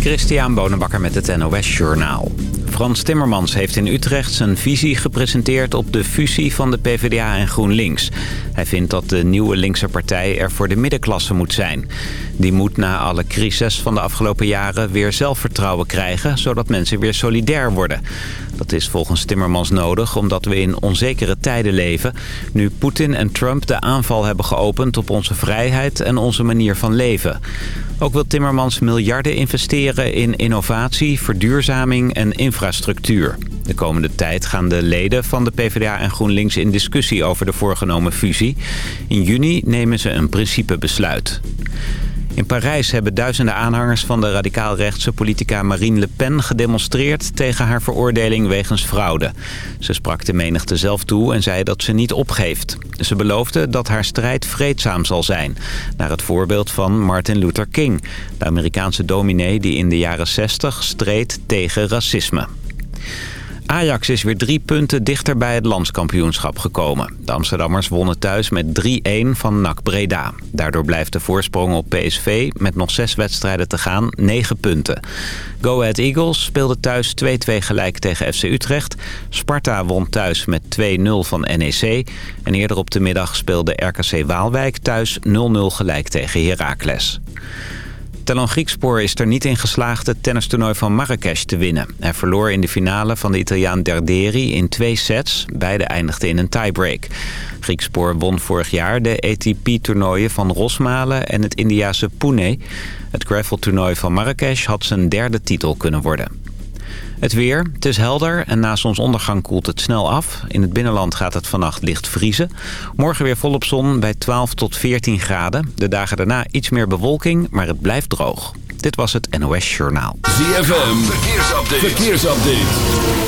Christian Bonenbakker met het NOS Journaal. Frans Timmermans heeft in Utrecht zijn visie gepresenteerd op de fusie van de PvdA en GroenLinks. Hij vindt dat de nieuwe linkse partij er voor de middenklasse moet zijn. Die moet na alle crises van de afgelopen jaren weer zelfvertrouwen krijgen... zodat mensen weer solidair worden. Dat is volgens Timmermans nodig omdat we in onzekere tijden leven... nu Poetin en Trump de aanval hebben geopend op onze vrijheid en onze manier van leven. Ook wil Timmermans miljarden investeren in innovatie, verduurzaming en infrastructuur. De komende tijd gaan de leden van de PvdA en GroenLinks in discussie over de voorgenomen fusie. In juni nemen ze een principebesluit. In Parijs hebben duizenden aanhangers van de radicaal-rechtse politica Marine Le Pen gedemonstreerd tegen haar veroordeling wegens fraude. Ze sprak de menigte zelf toe en zei dat ze niet opgeeft. Ze beloofde dat haar strijd vreedzaam zal zijn, naar het voorbeeld van Martin Luther King, de Amerikaanse dominee die in de jaren 60 streed tegen racisme. Ajax is weer drie punten dichter bij het landskampioenschap gekomen. De Amsterdammers wonnen thuis met 3-1 van NAC Breda. Daardoor blijft de voorsprong op PSV met nog zes wedstrijden te gaan 9 punten. Go Ahead Eagles speelde thuis 2-2 gelijk tegen FC Utrecht. Sparta won thuis met 2-0 van NEC. En eerder op de middag speelde RKC Waalwijk thuis 0-0 gelijk tegen Heracles. Talon Griekspoor is er niet in geslaagd het tennistoernooi van Marrakesh te winnen. Hij verloor in de finale van de Italiaan Derderi in twee sets. Beide eindigden in een tiebreak. Griekspoor won vorig jaar de ATP-toernooien van Rosmalen en het Indiase Pune. Het graveltoernooi van Marrakesh had zijn derde titel kunnen worden. Het weer. Het is helder en na zonsondergang koelt het snel af. In het binnenland gaat het vannacht licht vriezen. Morgen weer volop zon bij 12 tot 14 graden. De dagen daarna iets meer bewolking, maar het blijft droog. Dit was het NOS Journaal. ZFM. Verkeersupdate. Verkeersupdate.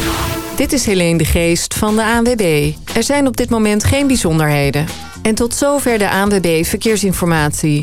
Dit is Helene de Geest van de ANWB. Er zijn op dit moment geen bijzonderheden. En tot zover de ANWB Verkeersinformatie.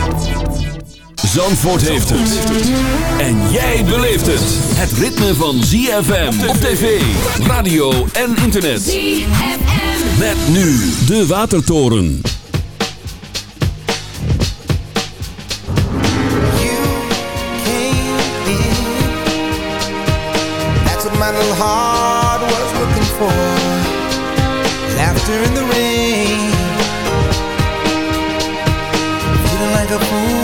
Zandvoort heeft het. En jij beleeft het. Het ritme van ZFM op tv, radio en internet. ZFM. Met nu de Watertoren. That's what my little heart was looking for. Laughter in the rain. Feeling like a fool.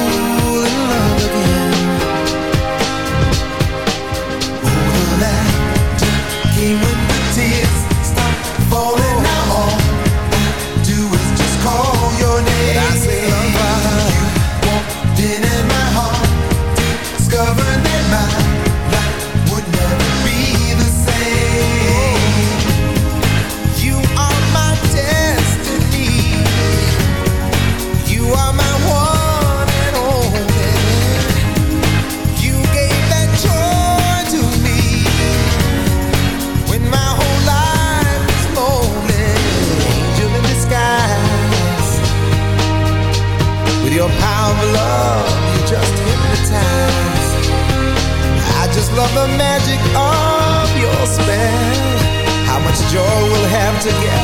Yeah.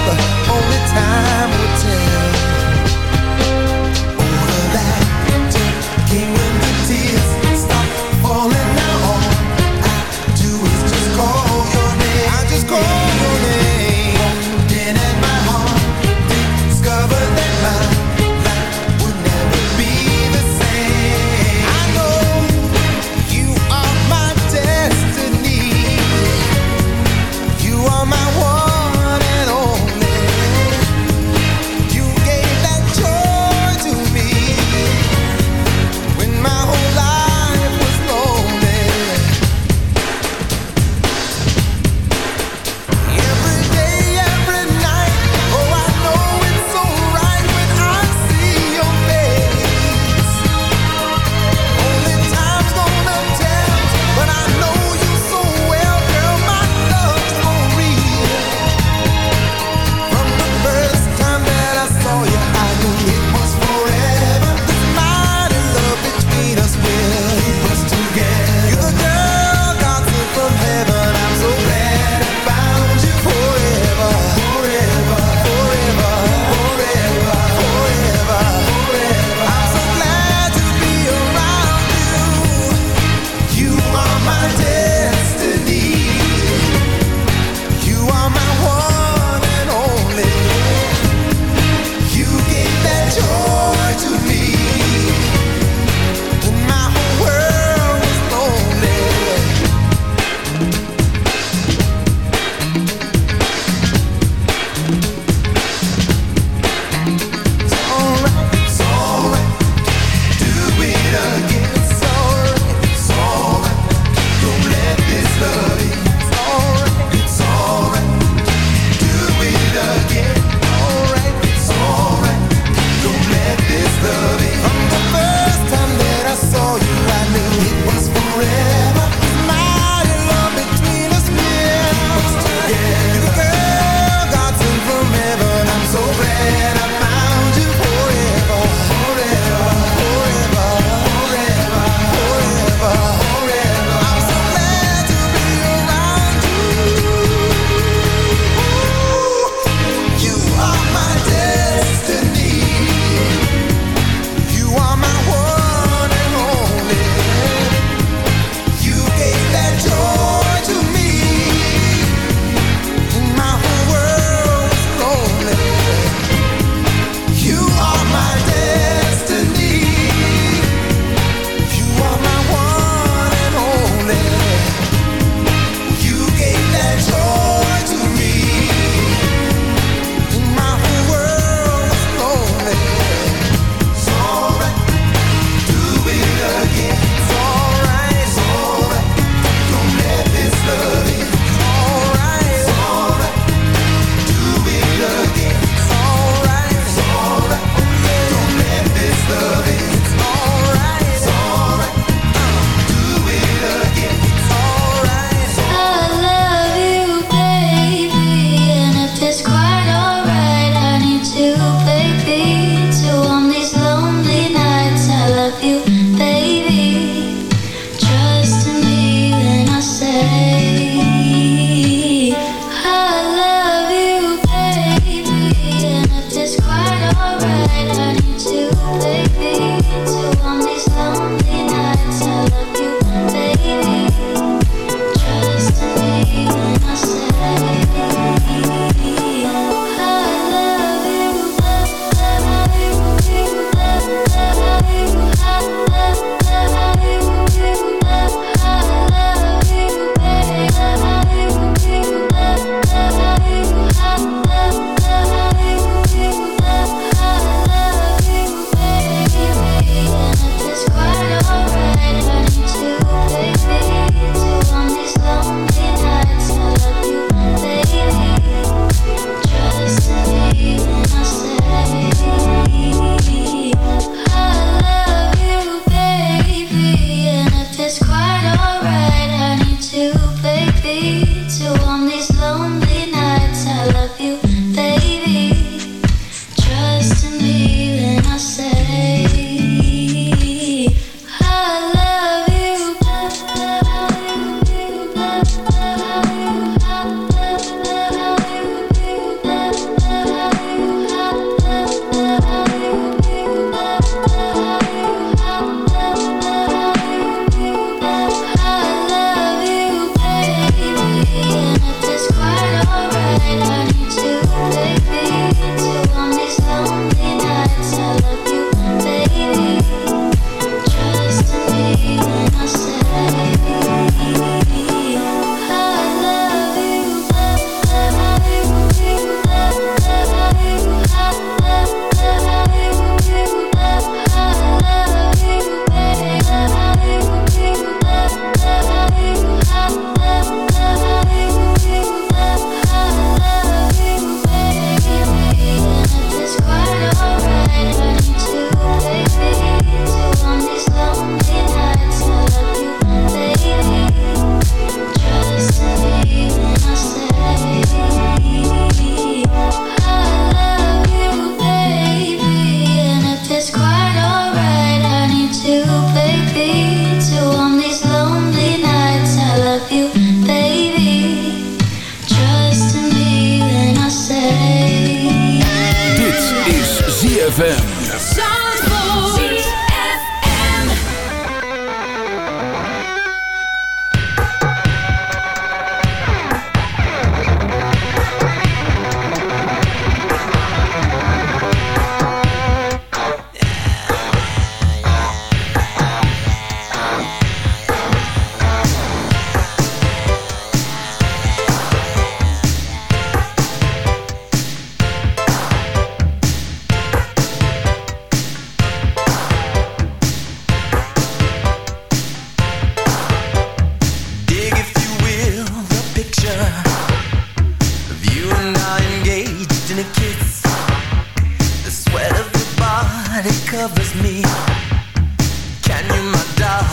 change.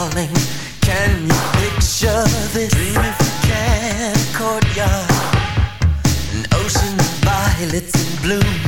darling. Can you picture this dreamification courtyard? An ocean of violets in bloom.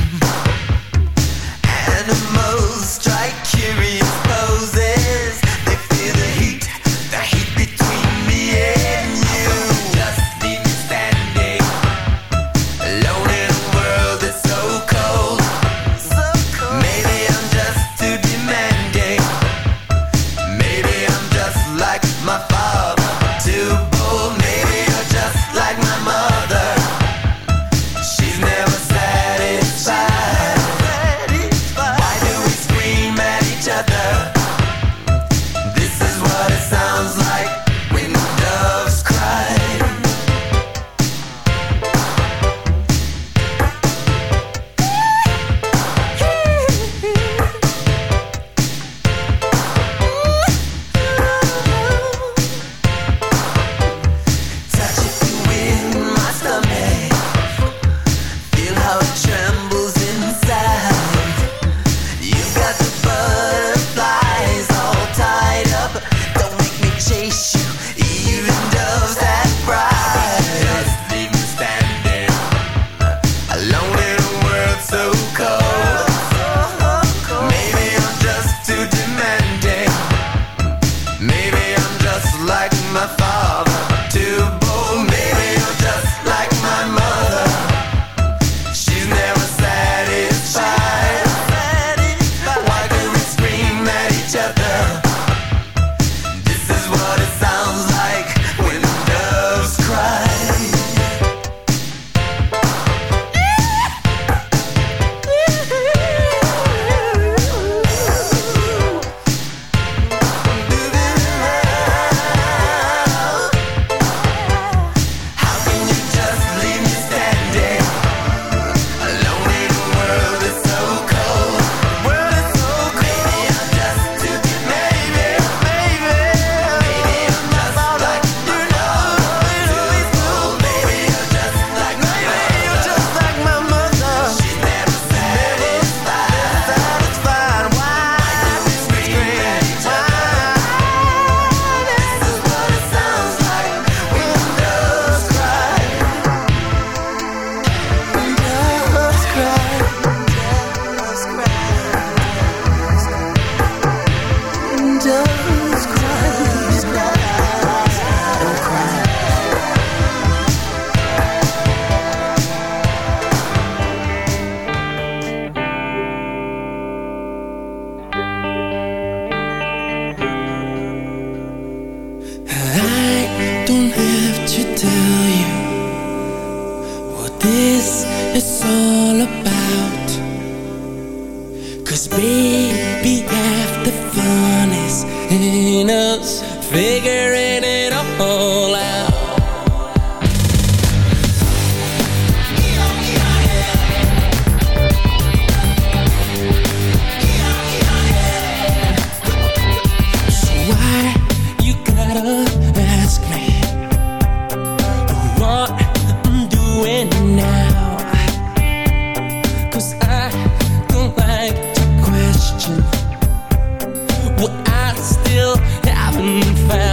The strength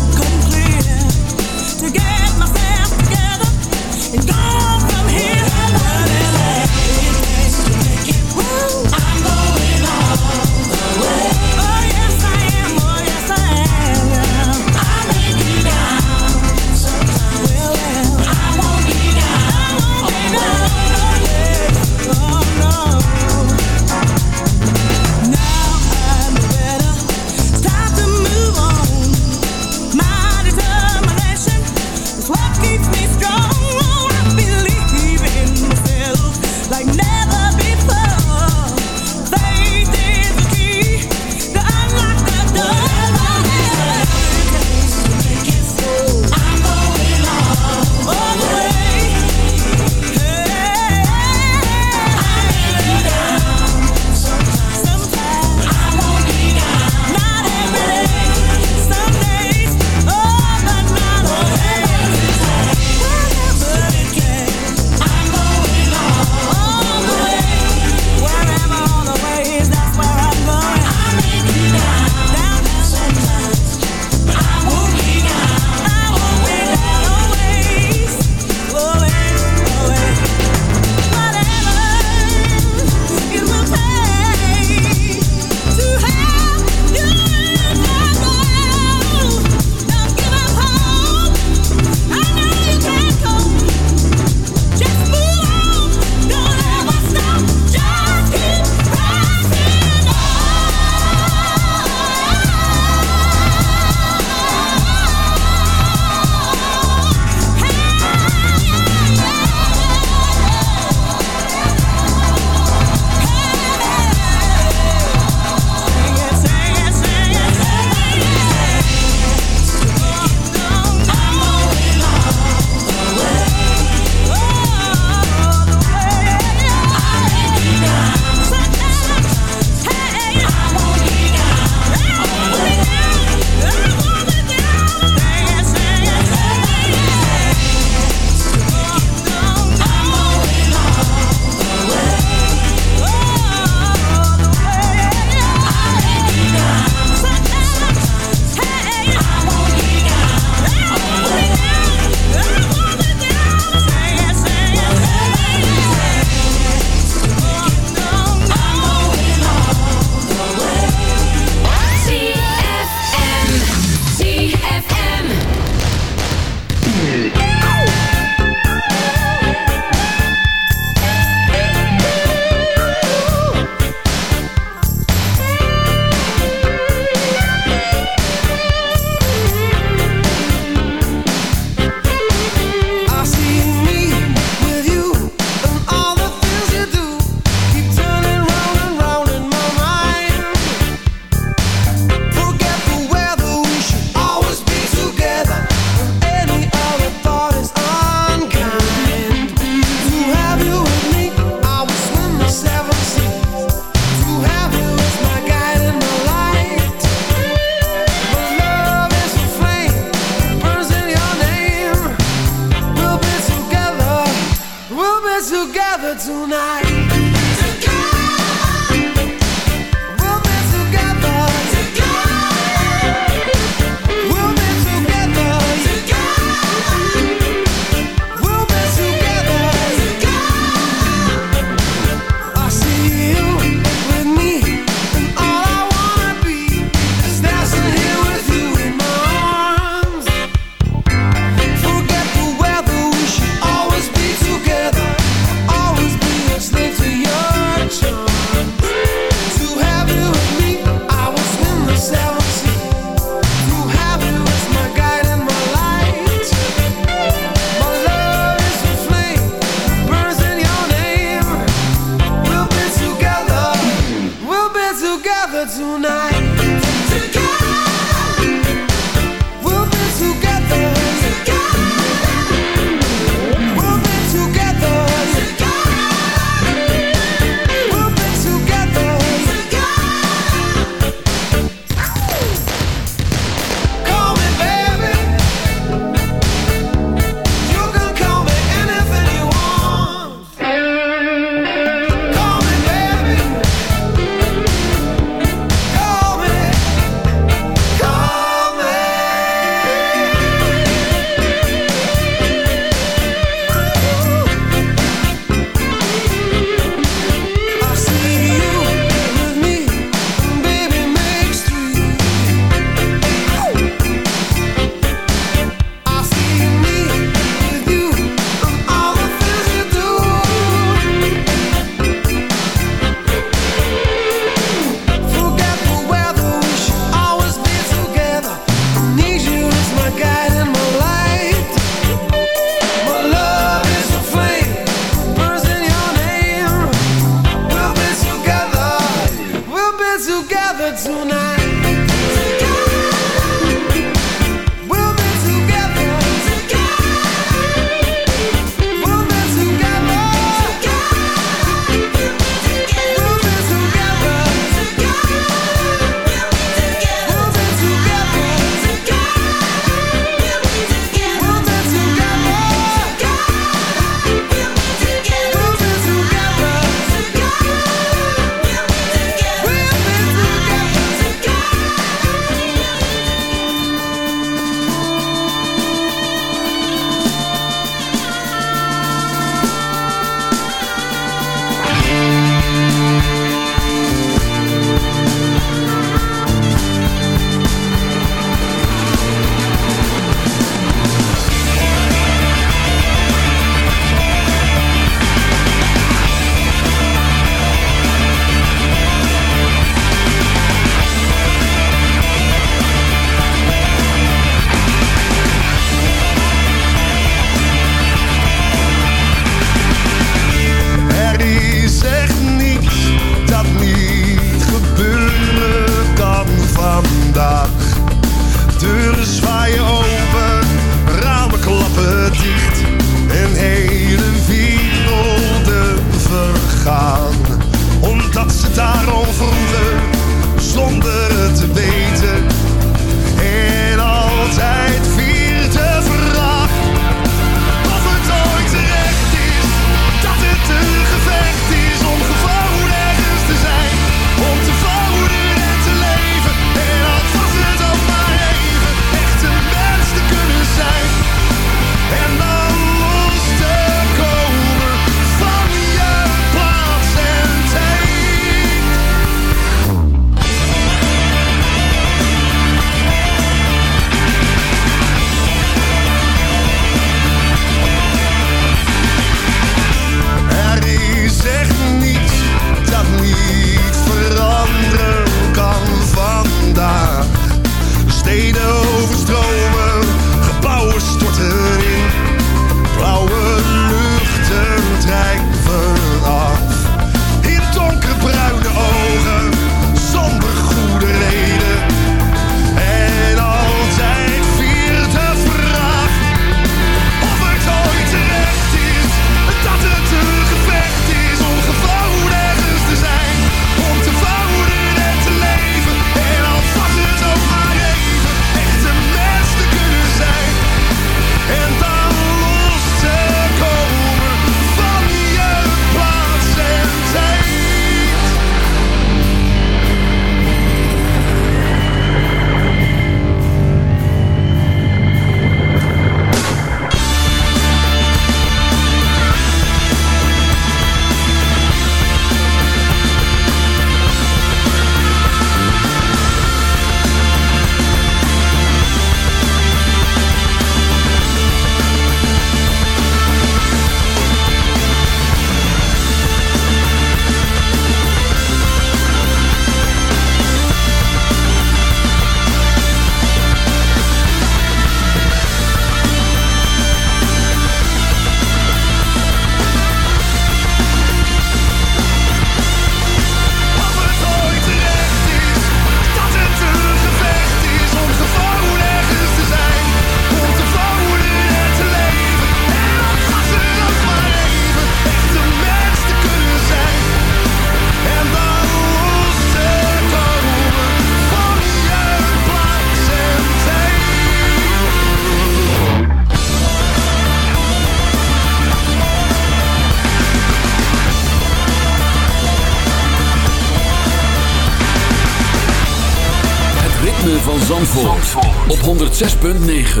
Op 106.9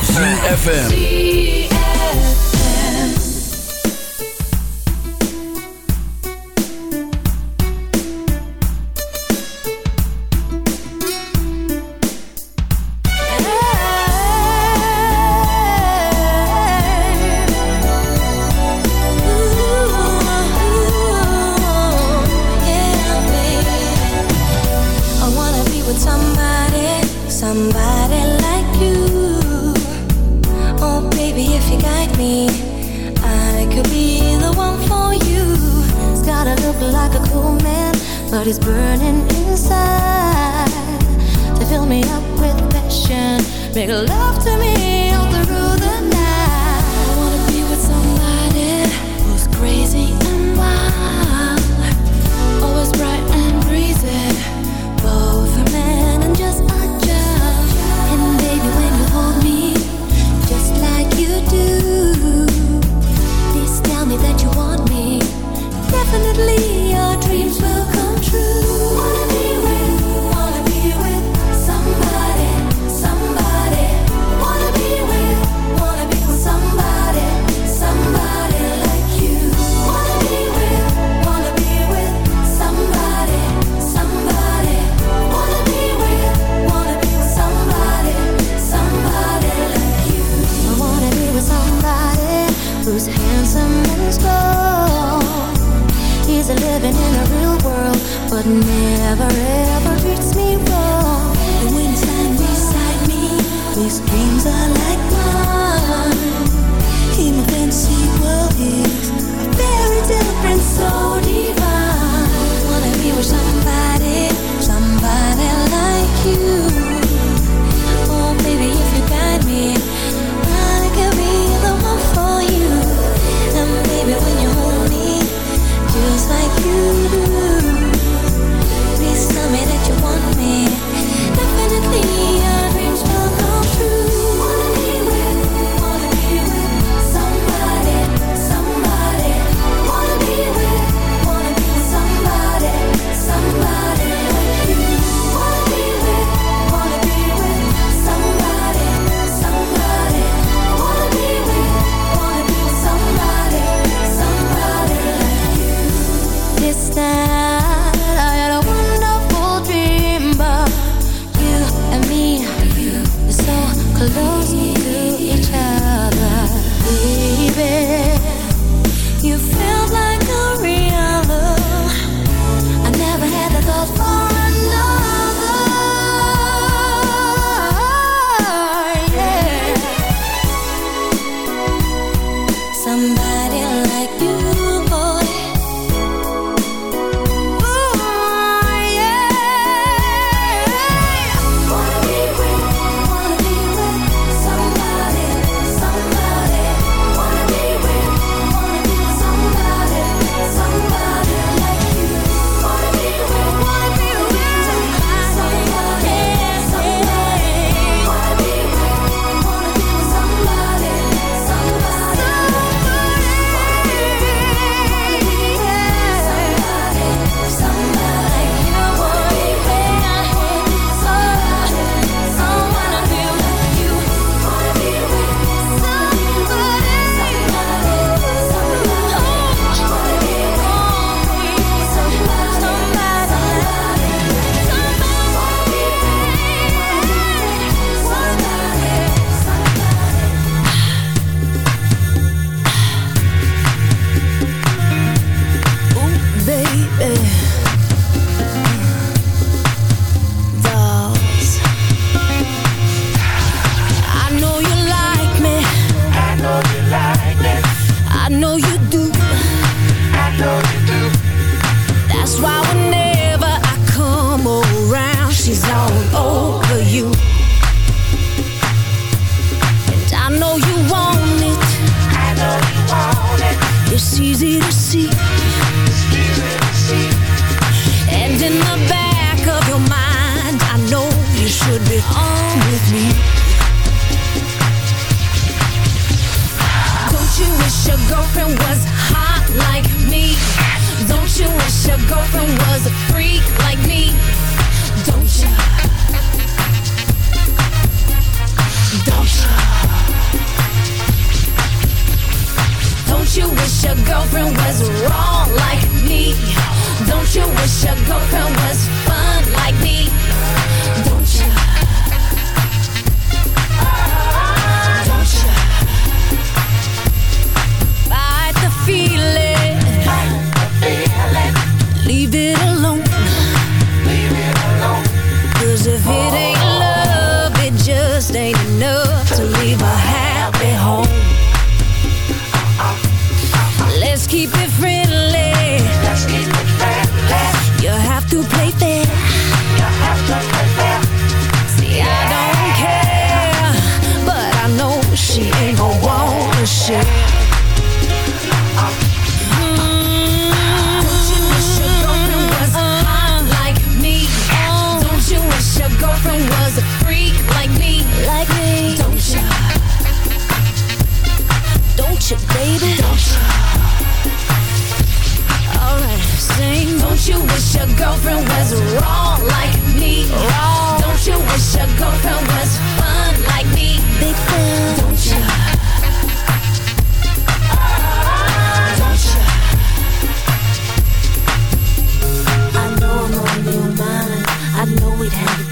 CFFM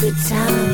good time.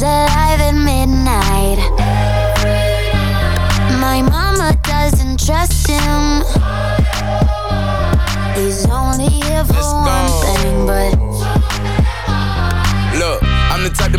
that I